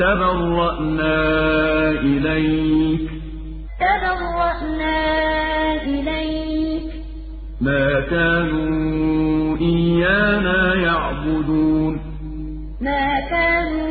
تبرأنا إليك. تبرأنا إليك. ما كانوا إيانا يعبدون. ما كانوا